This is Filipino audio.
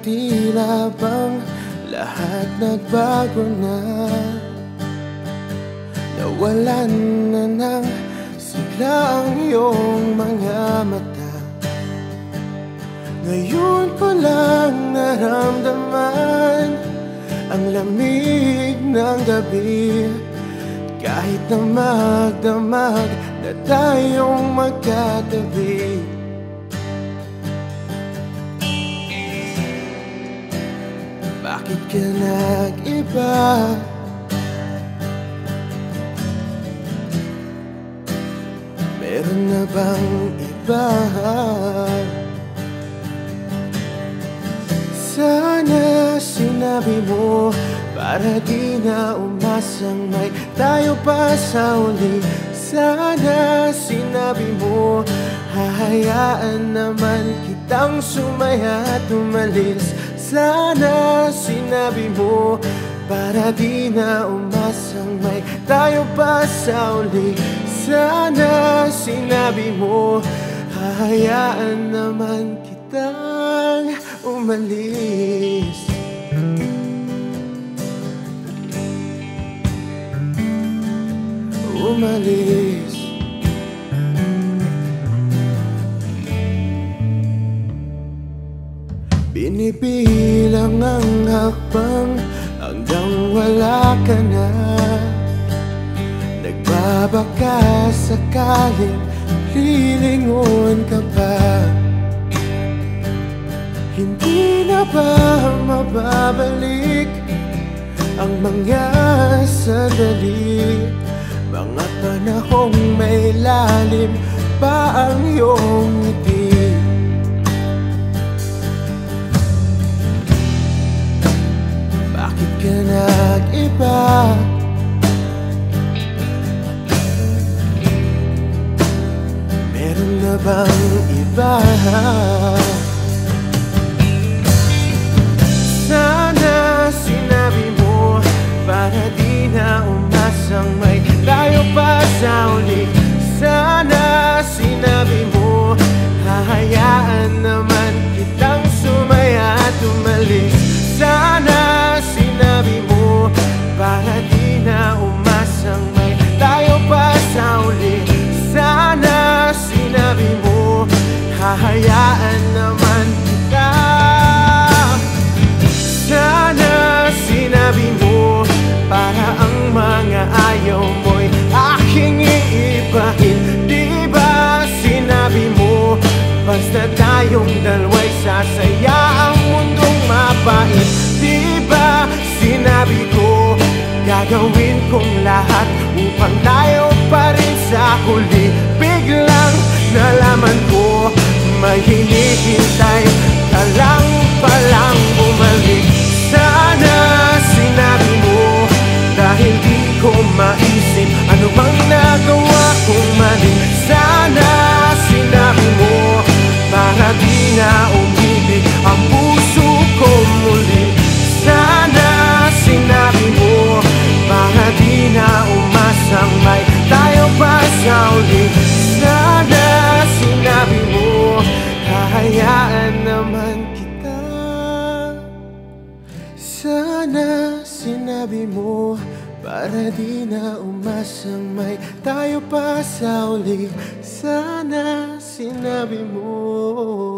Tila bang lahat nagbago na? Nawalan na ng sigla ang iyong mga mata. Ngayon ko lang naramdaman Ang lamig ng gabi. Kahit na magdamag na tayong magkatabi Bakit ka nag-iba? Meron na bang iba? Sana sinabi mo Para di na umasang may tayo pa sa uli Sana sinabi mo Hahayaan naman kitang sumaya at umalis Sana sinabi mo Para di na umasang may tayo pa sa uli. Sana sinabi mo Hahayaan naman kitang umalis. Umalis Binibilang ang hakbang hanggang wala ka na. Nagbabaka sakaling lilingon ka pa. Hindi na ba mababalik ang mga sandali nag-iba? Meron na bang iba? Sana sinabi mo Para di na umasang may tayo pa sa uli Basta tayong dalawa'y sasaya Ang mundong mapait Di ba sinabi ko Gagawin kong lahat Upang tayo pa rin sa huli? Biglang nalaman ko May hinihintay ka lang palang bumalik. Sana sinabi mo Dahil di ko maisip Ano bang nagawa Sana sinabi mo Para di na umasang may Tayo pa sa uli. Sana sinabi mo